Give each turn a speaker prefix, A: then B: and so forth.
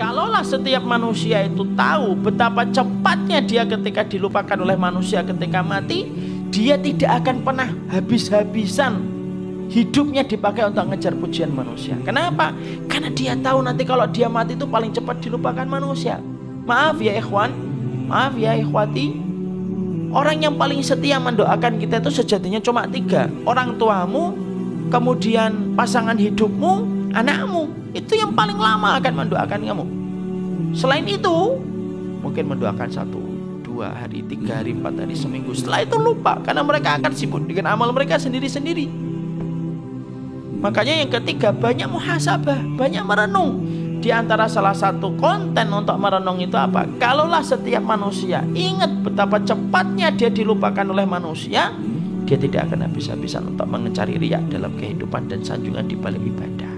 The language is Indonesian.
A: kalaulah setiap manusia itu tahu betapa cepatnya dia ketika dilupakan oleh manusia ketika mati, dia tidak akan pernah habis-habisan hidupnya dipakai untuk ngejar pujian manusia. Kenapa? Karena dia tahu nanti kalau dia mati itu paling cepat dilupakan manusia. Maaf ya ikhwan, maaf ya ikhwati. Orang yang paling setia mendoakan kita itu sejatinya cuma tiga. Orang tuamu, kemudian pasangan hidupmu, anakmu. Itu yang paling lama akan mendoakan kamu. Selain itu, mungkin mendoakan satu, dua hari, tiga hari, empat hari, seminggu. Setelah itu lupa karena mereka akan sibuk dengan amal mereka sendiri-sendiri. Makanya yang ketiga banyak muhasabah, banyak merenung. Di antara salah satu konten untuk merenung itu apa? Kalaulah setiap manusia ingat betapa cepatnya dia dilupakan oleh manusia, dia tidak akan habis-habisan untuk mengecari riak dalam kehidupan dan sanjungan di balik ibadah.